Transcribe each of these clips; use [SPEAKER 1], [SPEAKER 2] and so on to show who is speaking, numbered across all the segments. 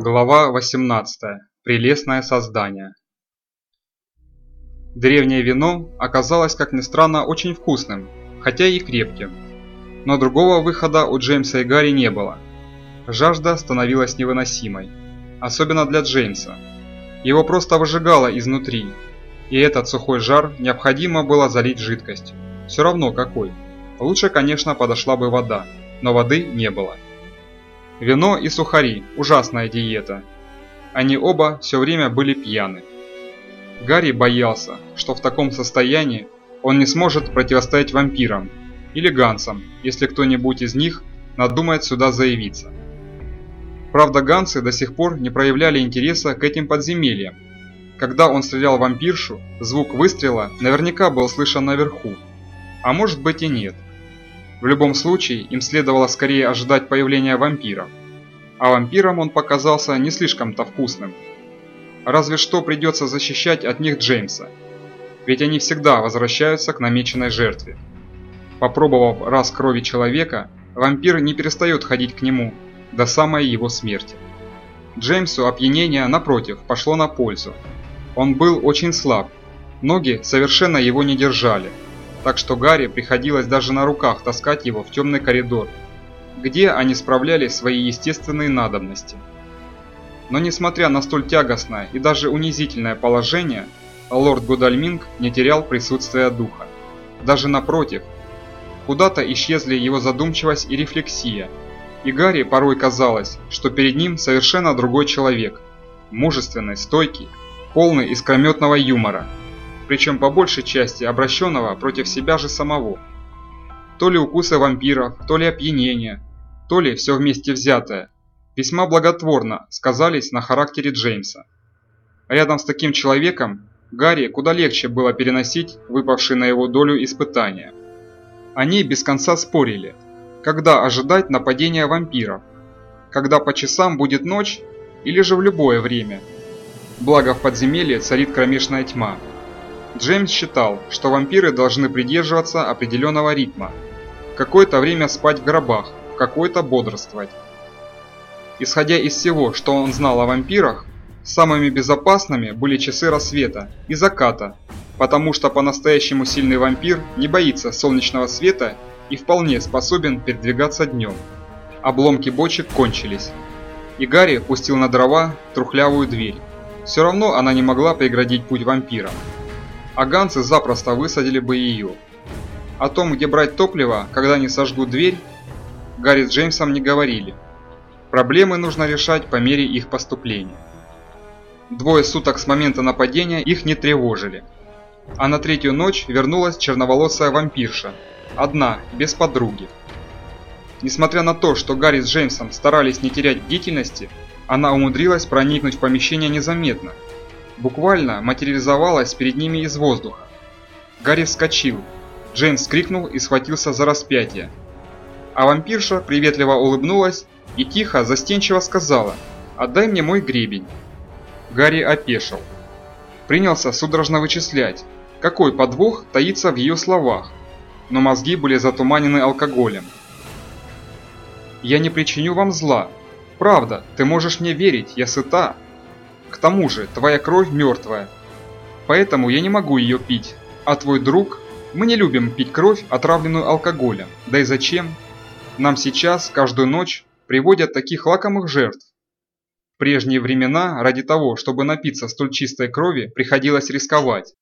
[SPEAKER 1] Глава 18. Прелестное создание. Древнее вино оказалось, как ни странно, очень вкусным, хотя и крепким. Но другого выхода у Джеймса и Гарри не было. Жажда становилась невыносимой, особенно для Джеймса. Его просто выжигало изнутри, и этот сухой жар необходимо было залить жидкостью. Все равно какой. Лучше, конечно, подошла бы вода, но воды не было. Вино и сухари – ужасная диета. Они оба все время были пьяны. Гарри боялся, что в таком состоянии он не сможет противостоять вампирам или гансам, если кто-нибудь из них надумает сюда заявиться. Правда, гансы до сих пор не проявляли интереса к этим подземельям. Когда он стрелял вампиршу, звук выстрела наверняка был слышен наверху, а может быть и нет – в любом случае, им следовало скорее ожидать появления вампиров. А вампирам он показался не слишком-то вкусным. Разве что придется защищать от них Джеймса. Ведь они всегда возвращаются к намеченной жертве. Попробовав раз крови человека, вампир не перестает ходить к нему до самой его смерти. Джеймсу опьянение, напротив, пошло на пользу. Он был очень слаб, ноги совершенно его не держали – так что Гарри приходилось даже на руках таскать его в темный коридор, где они справляли свои естественные надобности. Но несмотря на столь тягостное и даже унизительное положение, лорд Гудальминг не терял присутствия духа. Даже напротив, куда-то исчезли его задумчивость и рефлексия, и Гарри порой казалось, что перед ним совершенно другой человек, мужественный, стойкий, полный искрометного юмора – причем по большей части обращенного против себя же самого. То ли укусы вампиров, то ли опьянение, то ли все вместе взятое, весьма благотворно сказались на характере Джеймса. Рядом с таким человеком Гарри куда легче было переносить выпавшие на его долю испытания. Они без конца спорили, когда ожидать нападения вампиров, когда по часам будет ночь или же в любое время. Благо в подземелье царит кромешная тьма. Джеймс считал, что вампиры должны придерживаться определенного ритма. Какое-то время спать в гробах, какое-то бодрствовать. Исходя из всего, что он знал о вампирах, самыми безопасными были часы рассвета и заката, потому что по-настоящему сильный вампир не боится солнечного света и вполне способен передвигаться днем. Обломки бочек кончились, и Гарри пустил на дрова трухлявую дверь. Все равно она не могла преградить путь вампирам а ганцы запросто высадили бы ее. О том, где брать топливо, когда они сожгут дверь, Гарри с Джеймсом не говорили. Проблемы нужно решать по мере их поступления. Двое суток с момента нападения их не тревожили. А на третью ночь вернулась черноволосая вампирша, одна, без подруги. Несмотря на то, что Гарри с Джеймсом старались не терять бдительности, она умудрилась проникнуть в помещение незаметно – буквально материализовалась перед ними из воздуха. Гарри вскочил. Джеймс крикнул и схватился за распятие. А вампирша приветливо улыбнулась и тихо, застенчиво сказала «Отдай мне мой гребень». Гарри опешил. Принялся судорожно вычислять, какой подвох таится в ее словах, но мозги были затуманены алкоголем. «Я не причиню вам зла. Правда, ты можешь мне верить, я сыта», к тому же, твоя кровь мертвая. Поэтому я не могу ее пить. А твой друг... Мы не любим пить кровь, отравленную алкоголем. Да и зачем? Нам сейчас, каждую ночь, приводят таких лакомых жертв. В прежние времена, ради того, чтобы напиться столь чистой крови, приходилось рисковать.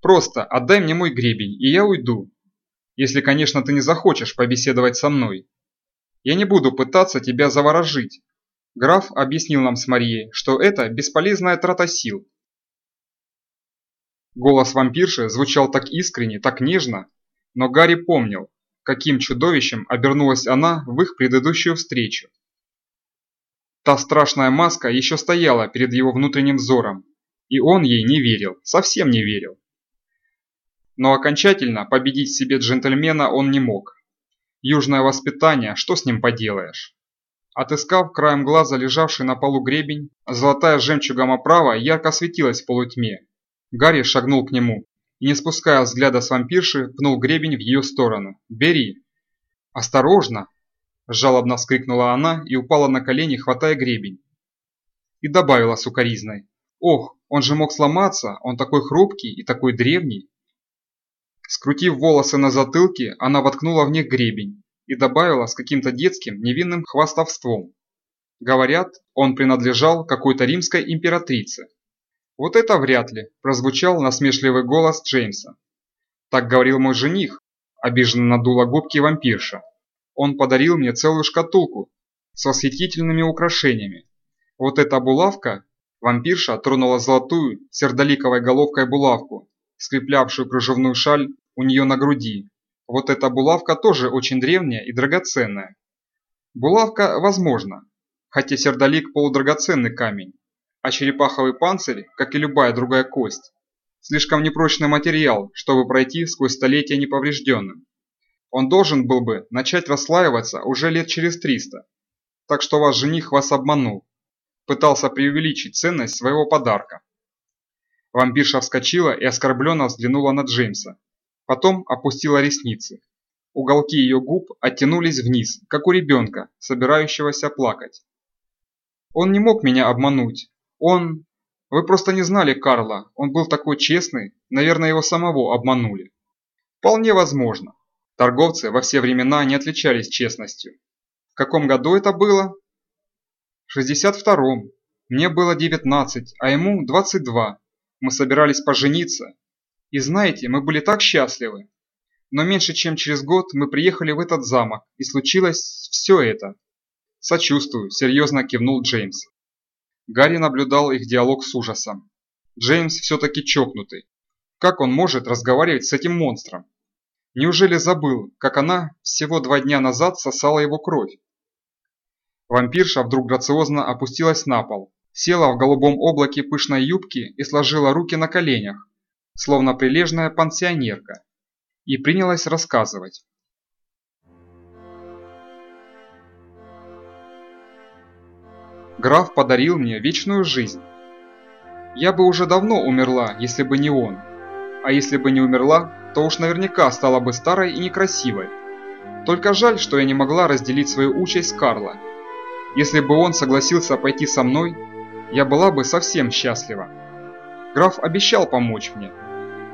[SPEAKER 1] Просто отдай мне мой гребень, и я уйду. Если, конечно, ты не захочешь побеседовать со мной. Я не буду пытаться тебя заворожить, Граф объяснил нам с Марией, что это бесполезная трата сил. Голос вампирши звучал так искренне, так нежно, но Гарри помнил, каким чудовищем обернулась она в их предыдущую встречу. Та страшная маска еще стояла перед его внутренним взором, и он ей не верил, совсем не верил. Но окончательно победить себе джентльмена он не мог. Южное воспитание, что с ним поделаешь? Отыскав краем глаза лежавший на полу гребень, золотая жемчугом оправа ярко светилась в полутьме. Гарри шагнул к нему и, не спуская взгляда с вампирши, пнул гребень в ее сторону. «Бери!» «Осторожно!» – жалобно вскрикнула она и упала на колени, хватая гребень. и добавила сукоризной. «Ох, он же мог сломаться, он такой хрупкий и такой древний». Скрутив волосы на затылке, она воткнула в них гребень и добавила с каким-то детским невинным хвастовством. Говорят, он принадлежал какой-то римской императрице. Вот это вряд ли, прозвучал насмешливый голос Джеймса. Так говорил мой жених, обиженно надула губки вампирша. Он подарил мне целую шкатулку с восхитительными украшениями. Вот эта булавка, вампирша тронула золотую сердоликовой головкой булавку, скреплявшую кружевную шаль у нее на груди. Вот эта булавка тоже очень древняя и драгоценная. Булавка возможно, хотя сердолик полудрагоценный камень, а черепаховый панцирь, как и любая другая кость, слишком непрочный материал, чтобы пройти сквозь столетия неповрежденным. Он должен был бы начать расслаиваться уже лет через 300. Так что ваш жених вас обманул. Пытался преувеличить ценность своего подарка. Вампирша вскочила и оскорбленно взглянула на Джеймса. Потом опустила ресницы. Уголки ее губ оттянулись вниз, как у ребенка, собирающегося плакать. Он не мог меня обмануть. Он... Вы просто не знали Карла. Он был такой честный. Наверное, его самого обманули. Вполне возможно. Торговцы во все времена не отличались честностью. В каком году это было? В 62-м. Мне было 19, а ему 22. Мы собирались пожениться. И знаете, мы были так счастливы. Но меньше чем через год мы приехали в этот замок, и случилось все это. Сочувствую, серьезно кивнул Джеймс. Гарри наблюдал их диалог с ужасом. Джеймс все-таки чокнутый. Как он может разговаривать с этим монстром? Неужели забыл, как она всего два дня назад сосала его кровь? Вампирша вдруг грациозно опустилась на пол, села в голубом облаке пышной юбки и сложила руки на коленях, словно прилежная пансионерка, и принялась рассказывать. Граф подарил мне вечную жизнь. Я бы уже давно умерла, если бы не он. А если бы не умерла, то уж наверняка стала бы старой и некрасивой. Только жаль, что я не могла разделить свою участь с Карла. Если бы он согласился пойти со мной, я была бы совсем счастлива. Граф обещал помочь мне,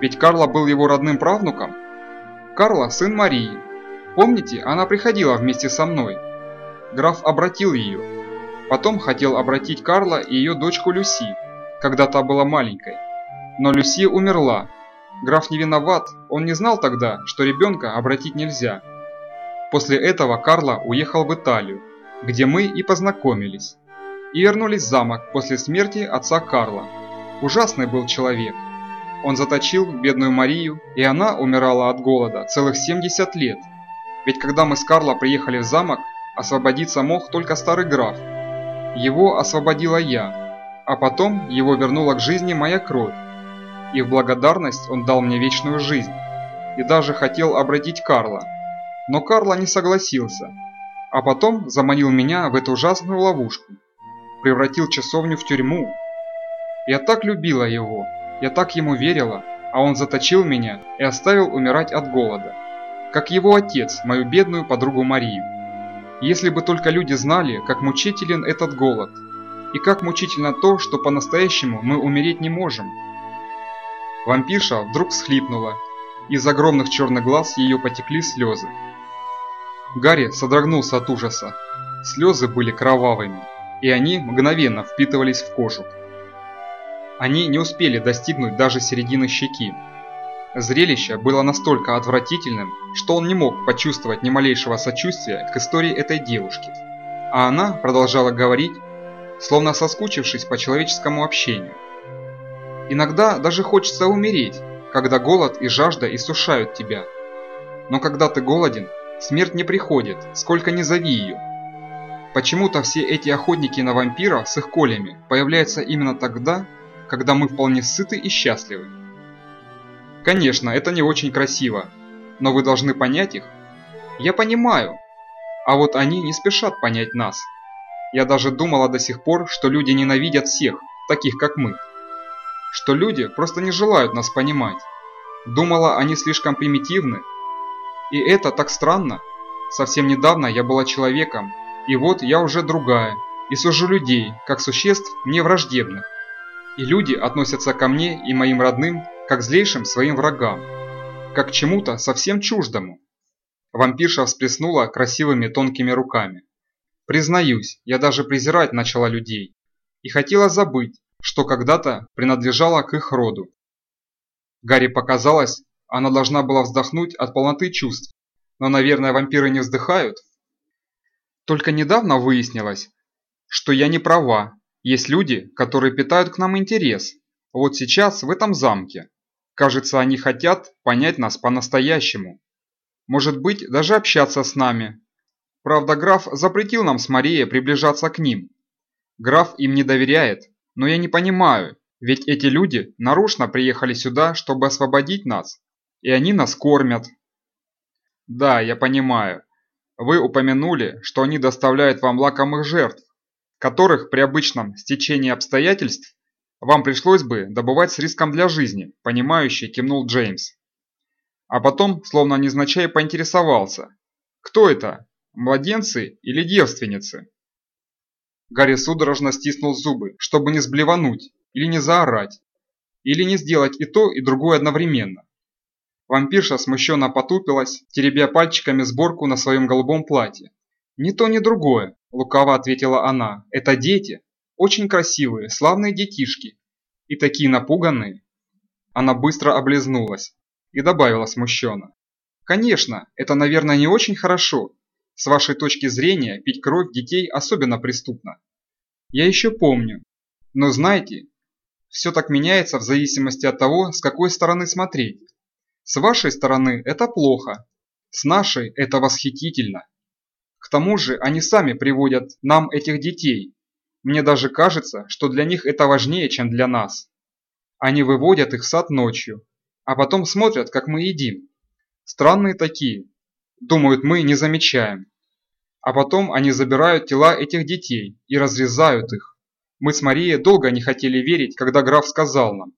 [SPEAKER 1] ведь Карла был его родным правнуком. Карла – сын Марии. Помните, она приходила вместе со мной. Граф обратил ее. Потом хотел обратить Карла и ее дочку Люси, когда та была маленькой. Но Люси умерла, Граф не виноват, он не знал тогда, что ребенка обратить нельзя. После этого Карло уехал в Италию, где мы и познакомились. И вернулись в замок после смерти отца Карла. Ужасный был человек. Он заточил бедную Марию, и она умирала от голода целых 70 лет. Ведь когда мы с Карло приехали в замок, освободиться мог только старый граф. Его освободила я, а потом его вернула к жизни моя кровь и в благодарность он дал мне вечную жизнь, и даже хотел обратить Карла. Но Карла не согласился, а потом заманил меня в эту ужасную ловушку, превратил часовню в тюрьму. Я так любила его, я так ему верила, а он заточил меня и оставил умирать от голода, как его отец, мою бедную подругу Марию. Если бы только люди знали, как мучителен этот голод, и как мучительно то, что по-настоящему мы умереть не можем. Вампирша вдруг всхлипнула. Из огромных черных глаз ее потекли слезы. Гарри содрогнулся от ужаса. Слезы были кровавыми, и они мгновенно впитывались в кожу. Они не успели достигнуть даже середины щеки. Зрелище было настолько отвратительным, что он не мог почувствовать ни малейшего сочувствия к истории этой девушки. А она продолжала говорить, словно соскучившись по человеческому общению. Иногда даже хочется умереть, когда голод и жажда иссушают тебя. Но когда ты голоден, смерть не приходит, сколько ни зови ее. Почему-то все эти охотники на вампиров с их колями появляются именно тогда, когда мы вполне сыты и счастливы. Конечно, это не очень красиво, но вы должны понять их. Я понимаю, а вот они не спешат понять нас. Я даже думала до сих пор, что люди ненавидят всех, таких как мы что люди просто не желают нас понимать. Думала, они слишком примитивны. И это так странно. Совсем недавно я была человеком, и вот я уже другая, и сужу людей, как существ мне враждебных. И люди относятся ко мне и моим родным, как злейшим своим врагам, как к чему-то совсем чуждому. Вампирша всплеснула красивыми тонкими руками. Признаюсь, я даже презирать начала людей и хотела забыть, что когда-то принадлежала к их роду. Гарри показалось, она должна была вздохнуть от полноты чувств, но, наверное, вампиры не вздыхают. Только недавно выяснилось, что я не права. Есть люди, которые питают к нам интерес. Вот сейчас в этом замке. Кажется, они хотят понять нас по-настоящему. Может быть, даже общаться с нами. Правда, граф запретил нам с Марией приближаться к ним. Граф им не доверяет, но я не понимаю, ведь эти люди нарочно приехали сюда, чтобы освободить нас, и они нас кормят. Да, я понимаю. Вы упомянули, что они доставляют вам лакомых жертв, которых при обычном стечении обстоятельств вам пришлось бы добывать с риском для жизни, понимающий кивнул Джеймс. А потом, словно незначай, поинтересовался. Кто это? Младенцы или девственницы? Гарри судорожно стиснул зубы, чтобы не сблевануть или не заорать, или не сделать и то, и другое одновременно. Вампирша смущенно потупилась, теребя пальчиками сборку на своем голубом платье. «Ни то, ни другое», – лукаво ответила она. «Это дети. Очень красивые, славные детишки. И такие напуганные». Она быстро облизнулась и добавила смущенно. «Конечно, это, наверное, не очень хорошо. С вашей точки зрения, пить кровь детей особенно преступно. Я еще помню. Но знаете, все так меняется в зависимости от того, с какой стороны смотреть. С вашей стороны это плохо, с нашей это восхитительно. К тому же они сами приводят нам этих детей. Мне даже кажется, что для них это важнее, чем для нас. Они выводят их в сад ночью, а потом смотрят, как мы едим. Странные такие. Думают, мы не замечаем. А потом они забирают тела этих детей и разрезают их. Мы с Марией долго не хотели верить, когда граф сказал нам.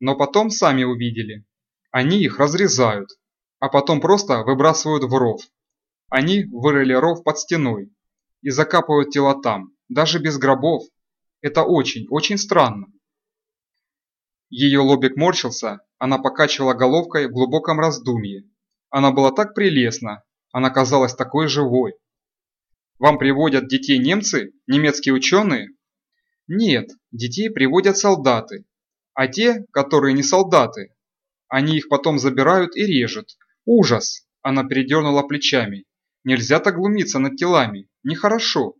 [SPEAKER 1] Но потом сами увидели. Они их разрезают, а потом просто выбрасывают в ров. Они вырыли ров под стеной и закапывают тела там, даже без гробов. Это очень, очень странно. Ее лобик морщился, она покачивала головкой в глубоком раздумье. Она была так прелестна, она казалась такой живой. Вам приводят детей немцы, немецкие ученые? Нет, детей приводят солдаты. А те, которые не солдаты, они их потом забирают и режут. Ужас! Она передернула плечами. Нельзя так глумиться над телами. Нехорошо.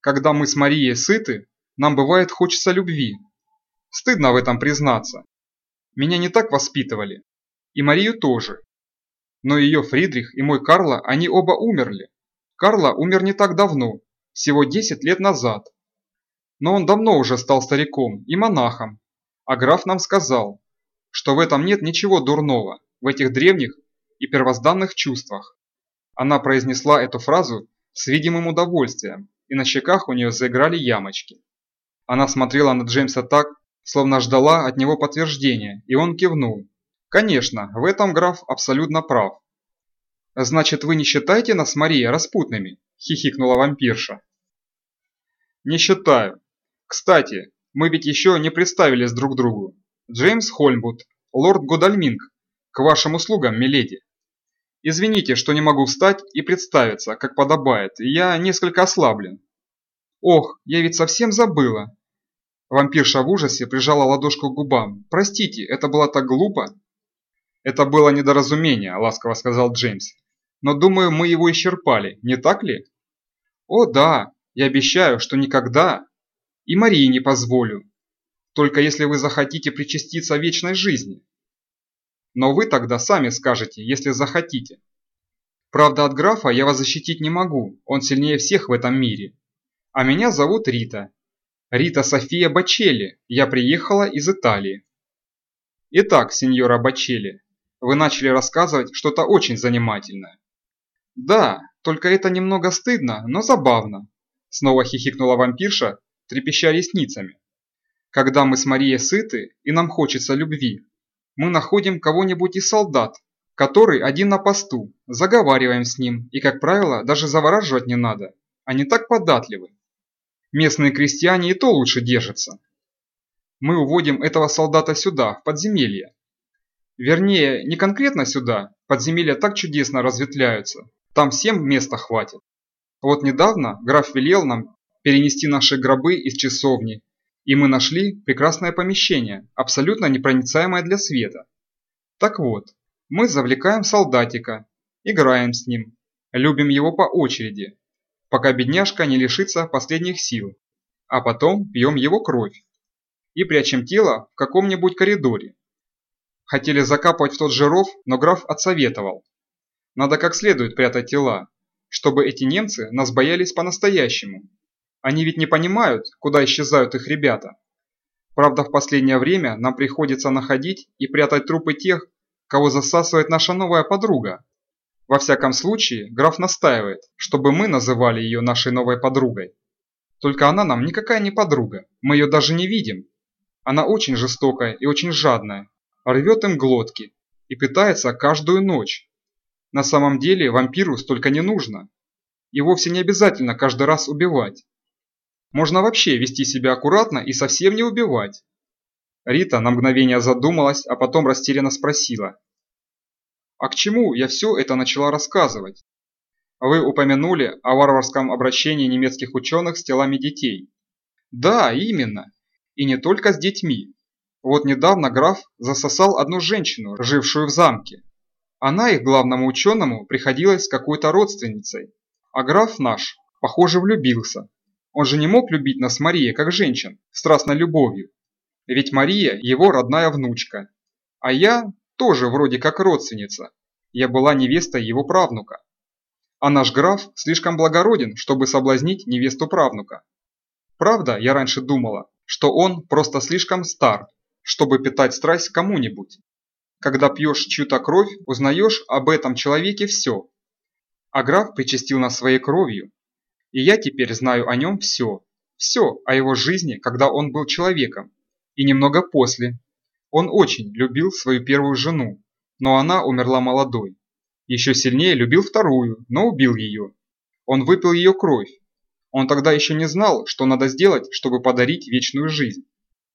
[SPEAKER 1] Когда мы с Марией сыты, нам бывает хочется любви. Стыдно в этом признаться. Меня не так воспитывали. И Марию тоже. Но ее Фридрих и мой Карла, они оба умерли. Карла умер не так давно, всего 10 лет назад. Но он давно уже стал стариком и монахом. А граф нам сказал, что в этом нет ничего дурного, в этих древних и первозданных чувствах. Она произнесла эту фразу с видимым удовольствием, и на щеках у нее заиграли ямочки. Она смотрела на Джеймса так, словно ждала от него подтверждения, и он кивнул. Конечно, в этом граф абсолютно прав. «Значит, вы не считаете нас, Мария, распутными?» – хихикнула вампирша. «Не считаю. Кстати, мы ведь еще не представились друг другу. Джеймс Хольмвуд, лорд Годальминг, к вашим услугам, миледи. Извините, что не могу встать и представиться, как подобает, я несколько ослаблен». «Ох, я ведь совсем забыла!» Вампирша в ужасе прижала ладошку к губам. «Простите, это было так глупо!» «Это было недоразумение», – ласково сказал Джеймс. «Но думаю, мы его исчерпали, не так ли?» «О да, я обещаю, что никогда. И Марии не позволю. Только если вы захотите причаститься вечной жизни. Но вы тогда сами скажете, если захотите. Правда, от графа я вас защитить не могу, он сильнее всех в этом мире. А меня зовут Рита. Рита София Бачелли, я приехала из Италии. Итак, сеньора Бачелли, вы начали рассказывать что-то очень занимательное. Да, только это немного стыдно, но забавно. Снова хихикнула вампирша, трепеща ресницами. Когда мы с Марией сыты и нам хочется любви, мы находим кого-нибудь из солдат, который один на посту, заговариваем с ним и, как правило, даже завораживать не надо. Они так податливы. Местные крестьяне и то лучше держатся. Мы уводим этого солдата сюда, в подземелье. Вернее, не конкретно сюда, подземелья так чудесно разветвляются, там всем места хватит. Вот недавно граф велел нам перенести наши гробы из часовни, и мы нашли прекрасное помещение, абсолютно непроницаемое для света. Так вот, мы завлекаем солдатика, играем с ним, любим его по очереди, пока бедняжка не лишится последних сил, а потом пьем его кровь и прячем тело в каком-нибудь коридоре. Хотели закапывать в тот же ров, но граф отсоветовал. Надо как следует прятать тела, чтобы эти немцы нас боялись по-настоящему. Они ведь не понимают, куда исчезают их ребята. Правда, в последнее время нам приходится находить и прятать трупы тех, кого засасывает наша новая подруга. Во всяком случае, граф настаивает, чтобы мы называли ее нашей новой подругой. Только она нам никакая не подруга, мы ее даже не видим. Она очень жестокая и очень жадная, рвет им глотки и пытается каждую ночь. На самом деле вампиру столько не нужно. И вовсе не обязательно каждый раз убивать. Можно вообще вести себя аккуратно и совсем не убивать. Рита на мгновение задумалась, а потом растерянно спросила. «А к чему я все это начала рассказывать? Вы упомянули о варварском обращении немецких ученых с телами детей. Да, именно. И не только с детьми. Вот недавно граф засосал одну женщину, жившую в замке. Она их главному ученому приходилась какой-то родственницей, а граф наш, похоже, влюбился. Он же не мог любить нас Мария как женщин, страстной любовью. Ведь Мария его родная внучка. А я тоже вроде как родственница. Я была невестой его правнука. А наш граф слишком благороден, чтобы соблазнить невесту правнука. Правда, я раньше думала, что он просто слишком стар, чтобы питать страсть кому-нибудь. Когда пьешь чью-то кровь, узнаешь об этом человеке все. А граф причастил нас своей кровью, и я теперь знаю о нем все, все о его жизни, когда он был человеком, и немного после. Он очень любил свою первую жену, но она умерла молодой. Еще сильнее любил вторую, но убил ее. Он выпил ее кровь. Он тогда еще не знал, что надо сделать, чтобы подарить вечную жизнь.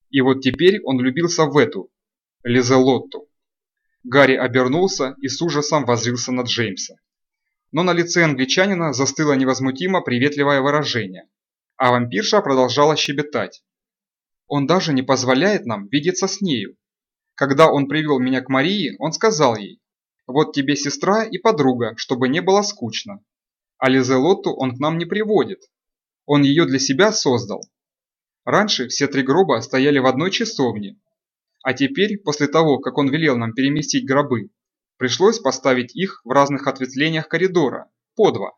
[SPEAKER 1] И вот теперь он влюбился в эту, Лизелотту. Гарри обернулся и с ужасом воззрился на Джеймса но на лице англичанина застыло невозмутимо приветливое выражение, а вампирша продолжала щебетать. «Он даже не позволяет нам видеться с нею. Когда он привел меня к Марии, он сказал ей, «Вот тебе сестра и подруга, чтобы не было скучно». А Лизелотту он к нам не приводит. Он ее для себя создал. Раньше все три гроба стояли в одной часовне, а теперь, после того, как он велел нам переместить гробы, Пришлось поставить их в разных ответвлениях коридора, по два.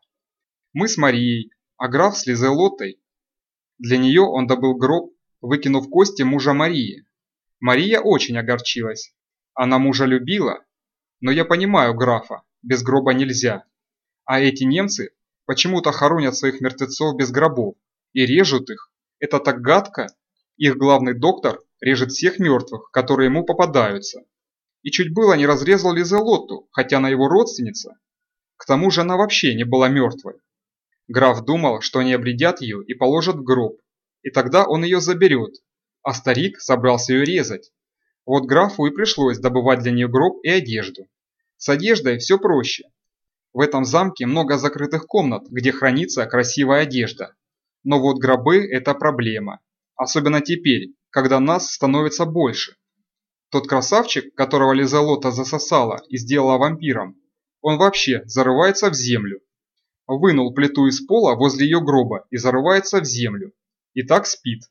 [SPEAKER 1] Мы с Марией, а граф с Лизелоттой. Для нее он добыл гроб, выкинув кости мужа Марии. Мария очень огорчилась. Она мужа любила, но я понимаю графа, без гроба нельзя. А эти немцы почему-то хоронят своих мертвецов без гробов и режут их. Это так гадко. Их главный доктор режет всех мертвых, которые ему попадаются и чуть было не разрезал Лизелотту, хотя она его родственница. К тому же она вообще не была мертвой. Граф думал, что они обредят ее и положат в гроб, и тогда он ее заберет, а старик собрался ее резать. Вот графу и пришлось добывать для нее гроб и одежду. С одеждой все проще. В этом замке много закрытых комнат, где хранится красивая одежда. Но вот гробы – это проблема. Особенно теперь, когда нас становится больше. Тот красавчик, которого Лизалота засосала и сделала вампиром, он вообще зарывается в землю. Вынул плиту из пола возле ее гроба и зарывается в землю. И так спит.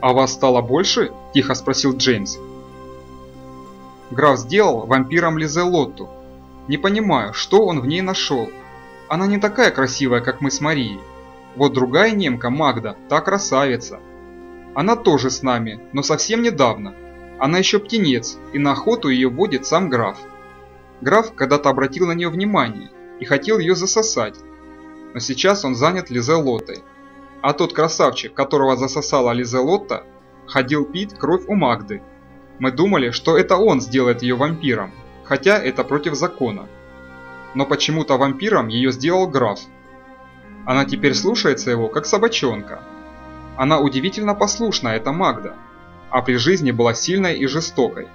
[SPEAKER 1] «А вас стало больше?» – тихо спросил Джеймс. Граф сделал вампиром Лизелотту. Не понимаю, что он в ней нашел. Она не такая красивая, как мы с Марией. Вот другая немка, Магда, та красавица. Она тоже с нами, но совсем недавно. Она еще птенец, и на охоту ее водит сам граф. Граф когда-то обратил на нее внимание и хотел ее засосать. Но сейчас он занят Лизелотой. А тот красавчик, которого засосала Лизелота, ходил пить кровь у Магды. Мы думали, что это он сделает ее вампиром. хотя это против закона. Но почему-то вампиром ее сделал граф. Она теперь слушается его, как собачонка. Она удивительно послушна, эта Магда, а при жизни была сильной и жестокой.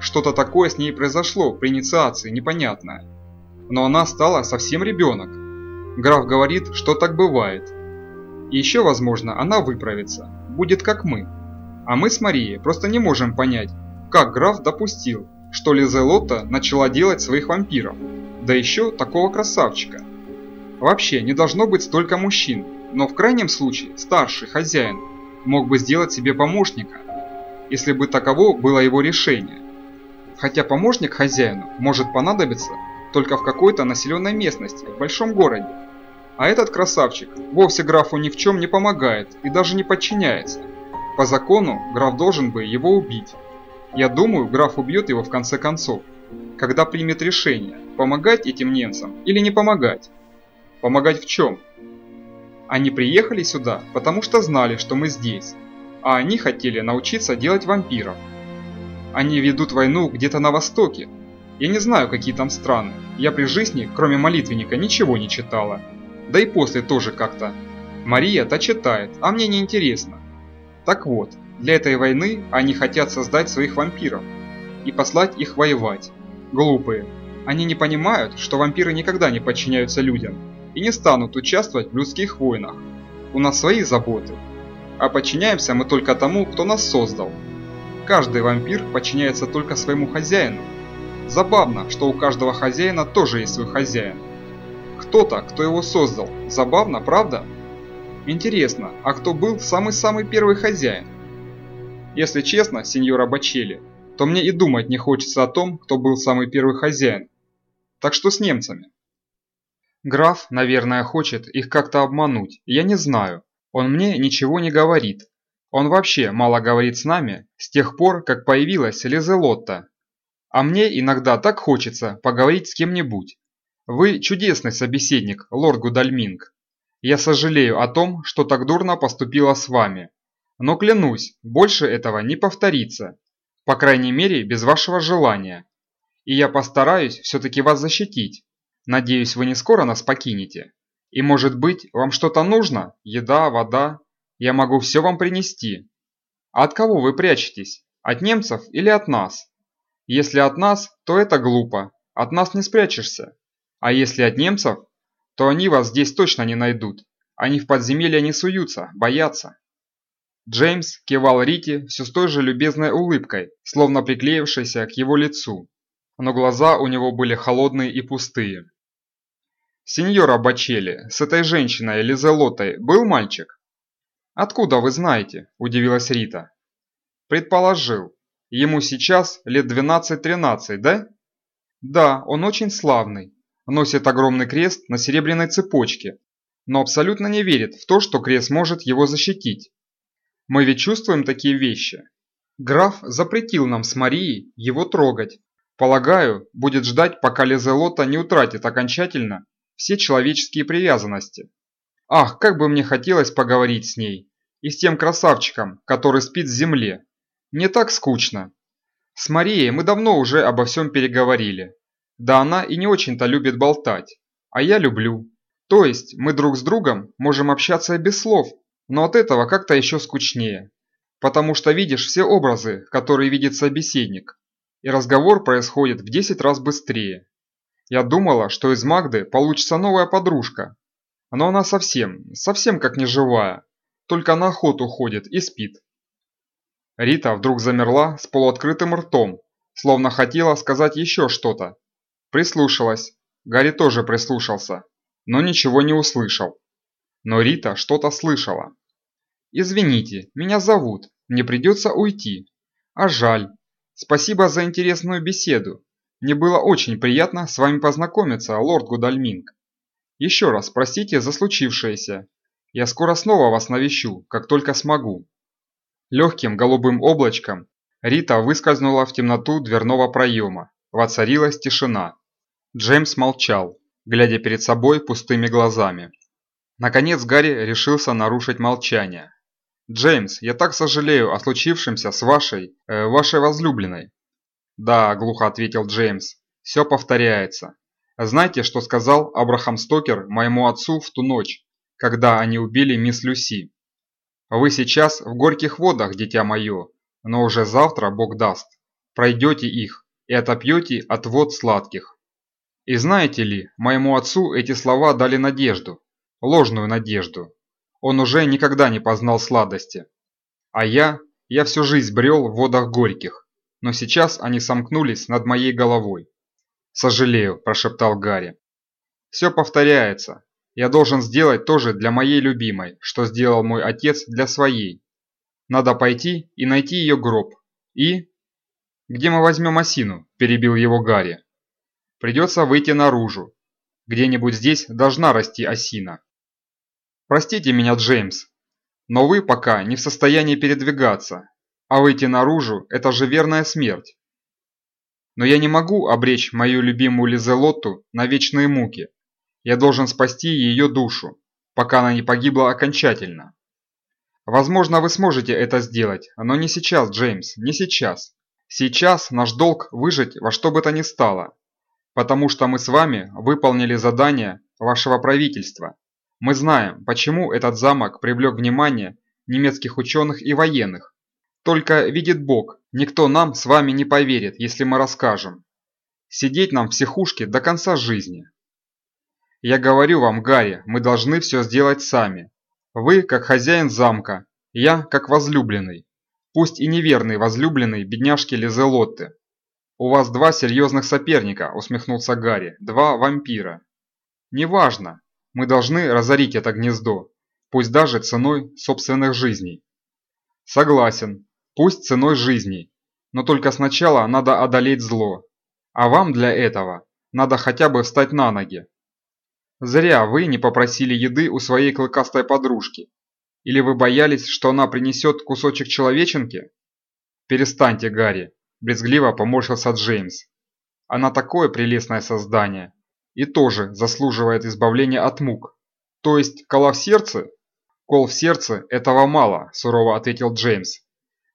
[SPEAKER 1] Что-то такое с ней произошло при инициации, непонятное. Но она стала совсем ребенок. Граф говорит, что так бывает. И еще, возможно, она выправится, будет как мы. А мы с Марией просто не можем понять, как граф допустил, что Лизелотта начала делать своих вампиров, да еще такого красавчика. Вообще не должно быть столько мужчин, но в крайнем случае старший хозяин мог бы сделать себе помощника, если бы таково было его решение. Хотя помощник хозяину может понадобиться только в какой-то населенной местности, в большом городе. А этот красавчик вовсе графу ни в чем не помогает и даже не подчиняется. По закону граф должен бы его убить. Я думаю, граф убьет его в конце концов, когда примет решение, помогать этим немцам или не помогать. Помогать в чем? Они приехали сюда, потому что знали, что мы здесь, а они хотели научиться делать вампиров. Они ведут войну где-то на востоке. Я не знаю, какие там страны. Я при жизни, кроме молитвенника, ничего не читала. Да и после тоже как-то. Мария-то читает, а мне не интересно. Так вот, для этой войны они хотят создать своих вампиров и послать их воевать. Глупые. Они не понимают, что вампиры никогда не подчиняются людям и не станут участвовать в людских войнах. У нас свои заботы. А подчиняемся мы только тому, кто нас создал. Каждый вампир подчиняется только своему хозяину. Забавно, что у каждого хозяина тоже есть свой хозяин. Кто-то, кто его создал. Забавно, правда? Интересно, а кто был самый-самый первый хозяин? Если честно, сеньора Бачели, то мне и думать не хочется о том, кто был самый первый хозяин. Так что с немцами? Граф, наверное, хочет их как-то обмануть, я не знаю. Он мне ничего не говорит. Он вообще мало говорит с нами с тех пор, как появилась Лизелотта. А мне иногда так хочется поговорить с кем-нибудь. Вы чудесный собеседник, лорд Гудальминг. Я сожалею о том, что так дурно поступила с вами. Но клянусь, больше этого не повторится. По крайней мере, без вашего желания. И я постараюсь все-таки вас защитить. Надеюсь, вы не скоро нас покинете. И может быть, вам что-то нужно? Еда, вода? Я могу все вам принести. А от кого вы прячетесь? От немцев или от нас? Если от нас, то это глупо. От нас не спрячешься. А если от немцев, то они вас здесь точно не найдут. Они в подземелье не суются, боятся. Джеймс кивал Рите все с той же любезной улыбкой, словно приклеившейся к его лицу. Но глаза у него были холодные и пустые. «Сеньора Бачели, с этой женщиной Лизелотой был мальчик?» «Откуда вы знаете?» – удивилась Рита. «Предположил. Ему сейчас лет 12-13, да?» «Да, он очень славный носит огромный крест на серебряной цепочке, но абсолютно не верит в то, что крест может его защитить. Мы ведь чувствуем такие вещи. Граф запретил нам с Марией его трогать. Полагаю, будет ждать, пока Лизелота не утратит окончательно все человеческие привязанности. Ах, как бы мне хотелось поговорить с ней. И с тем красавчиком, который спит в земле. Не так скучно. С Марией мы давно уже обо всем переговорили. Да она и не очень-то любит болтать. А я люблю. То есть мы друг с другом можем общаться без слов, но от этого как-то еще скучнее. Потому что видишь все образы, которые видит собеседник. И разговор происходит в 10 раз быстрее. Я думала, что из Магды получится новая подружка. Но она совсем, совсем как неживая. Только на охоту ходит и спит. Рита вдруг замерла с полуоткрытым ртом, словно хотела сказать еще что-то, Прислушалась. Гарри тоже прислушался, но ничего не услышал. Но Рита что-то слышала. «Извините, меня зовут, мне придется уйти. А жаль. Спасибо за интересную беседу. Мне было очень приятно с вами познакомиться, лорд Гудальминг. Еще раз простите за случившееся. Я скоро снова вас навещу, как только смогу». Легким голубым облачком Рита выскользнула в темноту дверного проема. Воцарилась тишина. Джеймс молчал, глядя перед собой пустыми глазами. Наконец Гарри решился нарушить молчание. «Джеймс, я так сожалею о случившемся с вашей, э, вашей возлюбленной. «Да», – глухо ответил Джеймс, – «все повторяется. Знаете, что сказал Абрахам Стокер моему отцу в ту ночь, когда они убили мисс Люси? Вы сейчас в горьких водах, дитя мое, но уже завтра, Бог даст, пройдете их и отопьете от вод сладких. И знаете ли, моему отцу эти слова дали надежду, ложную надежду. Он уже никогда не познал сладости. А я, я всю жизнь брел в водах горьких, но сейчас они сомкнулись над моей головой. «Сожалею», – прошептал Гарри. «Все повторяется. Я должен сделать то же для моей любимой, что сделал мой отец для своей. Надо пойти и найти ее гроб. И...» «Где мы возьмем осину?» – перебил его Гарри. «Придется выйти наружу. Где-нибудь здесь должна расти осина». «Простите меня, Джеймс, но вы пока не в состоянии передвигаться, а выйти наружу – это же верная смерть. Но я не могу обречь мою любимую Лизелотту на вечные муки. Я должен спасти ее душу, пока она не погибла окончательно. Возможно, вы сможете это сделать, но не сейчас, Джеймс, не сейчас. Сейчас наш долг выжить во что бы то ни стало, потому что мы с вами выполнили задание вашего правительства. Мы знаем, почему этот замок привлек внимание немецких ученых и военных. Только видит Бог, никто нам с вами не поверит, если мы расскажем. Сидеть нам в психушке до конца жизни. Я говорю вам, Гарри, мы должны все сделать сами. Вы, как хозяин замка, я, как возлюбленный. Пусть и неверный возлюбленный бедняжки Лизелотты. У вас два серьезных соперника, усмехнулся Гарри, два вампира. Неважно, мы должны разорить это гнездо, пусть даже ценой собственных жизней. Согласен, Пусть ценой жизни, но только сначала надо одолеть зло. А вам для этого надо хотя бы встать на ноги. Зря вы не попросили еды у своей клыкастой подружки. Или вы боялись, что она принесет кусочек человеченки? Перестаньте, Гарри, брезгливо поморщился Джеймс. Она такое прелестное создание и тоже заслуживает избавления от мук. То есть кола в сердце? Кол в сердце этого мало, сурово ответил Джеймс.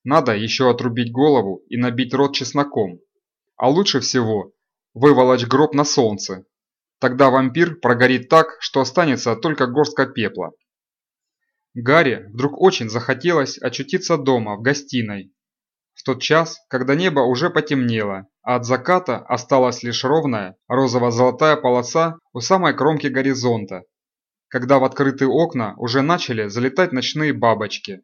[SPEAKER 1] Надо еще отрубить голову и набить рот чесноком. А лучше всего выволочь гроб на солнце. Тогда вампир прогорит так, что останется только горстка пепла. Гарри вдруг очень захотелось очутиться дома, в гостиной. В тот час, когда небо уже потемнело, а от заката осталась лишь ровная розово-золотая полоса у самой кромки горизонта. Когда в открытые окна уже начали залетать ночные бабочки,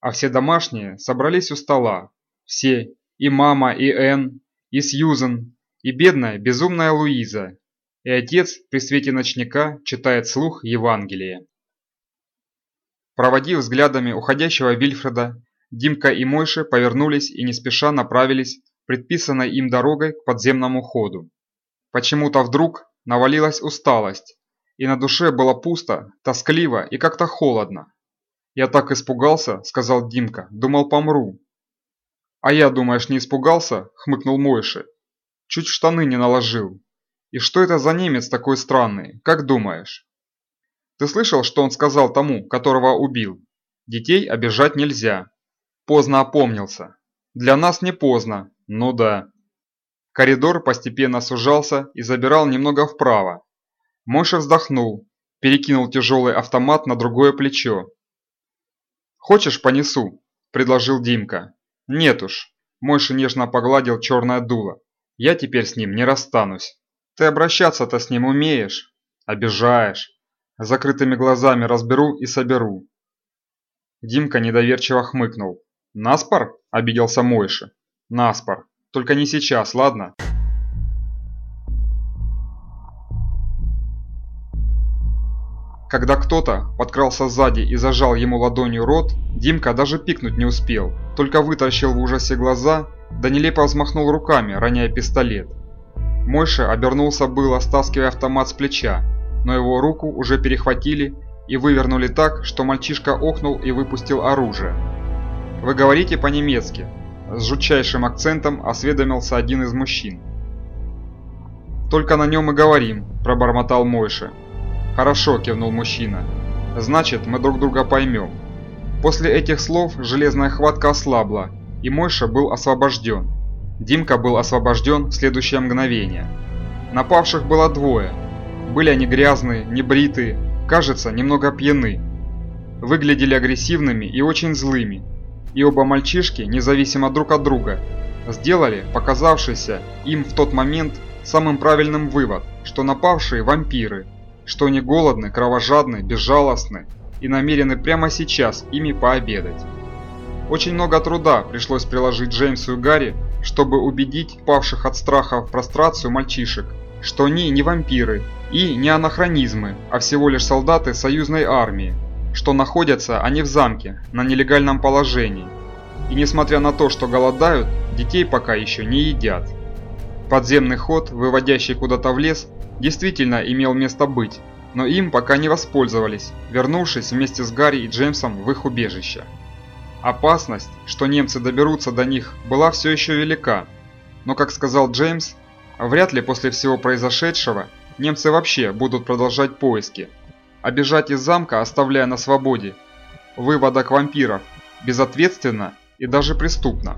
[SPEAKER 1] а все домашние собрались у стола. Все, и мама, и Энн, и Сьюзен, и бедная безумная Луиза, и отец при свете ночника читает слух Евангелие. Проводив взглядами уходящего Вильфреда, Димка и Мойша повернулись и не спеша направились предписанной им дорогой к подземному ходу. Почему-то вдруг навалилась усталость, и на душе было пусто, тоскливо и как-то холодно. «Я так испугался», – сказал Димка, – «думал помру». «А я, думаешь, не испугался?» – хмыкнул Мойши. «Чуть штаны не наложил. И что это за немец такой странный, как думаешь?» «Ты слышал, что он сказал тому, которого убил? Детей обижать нельзя». Поздно опомнился. «Для нас не поздно, ну да». Коридор постепенно сужался и забирал немного вправо. Мойша вздохнул, перекинул тяжелый автомат на другое плечо «Хочешь, понесу?» – предложил Димка. «Нет уж». Мойша нежно погладил черное дуло. «Я теперь с ним не расстанусь». «Ты обращаться-то с ним умеешь?» «Обижаешь». Закрытыми глазами разберу и соберу. Димка недоверчиво хмыкнул. «Наспор?» – обиделся Мойша. «Наспор. Только не сейчас, ладно?» Когда кто-то подкрался сзади и зажал ему ладонью рот, Димка даже пикнуть не успел, только вытащил в ужасе глаза, да нелепо взмахнул руками, роняя пистолет. Мойша обернулся было, стаскивая автомат с плеча, но его руку уже перехватили и вывернули так, что мальчишка охнул и выпустил оружие. «Вы говорите по-немецки?» С жутчайшим акцентом осведомился один из мужчин. «Только на нем и говорим», – пробормотал Мойша. «Хорошо», – кивнул мужчина. «Значит, мы друг друга поймем». После этих слов железная хватка ослабла, и Мойша был освобожден. Димка был освобожден в следующее мгновение. Напавших было двое. Были они грязные, небритые, кажется, немного пьяны. Выглядели агрессивными и очень злыми. И оба мальчишки, независимо друг от друга, сделали показавшийся им в тот момент самым правильным вывод, что напавшие вампиры, что они голодны, кровожадны, безжалостны и намерены прямо сейчас ими пообедать. Очень много труда пришлось приложить Джеймсу и Гарри, чтобы убедить павших от страха в прострацию мальчишек, что они не вампиры и не анахронизмы, а всего лишь солдаты союзной армии, что находятся они в замке на нелегальном положении. И несмотря на то, что голодают, детей пока еще не едят. Подземный ход, выводящий куда-то в лес, действительно имел место быть, но им пока не воспользовались, вернувшись вместе с Гарри и Джеймсом в их убежище. Опасность, что немцы доберутся до них, была все еще велика, но, как сказал Джеймс, вряд ли после всего произошедшего немцы вообще будут продолжать поиски. А бежать из замка, оставляя на свободе выводок вампиров, безответственно и даже преступно.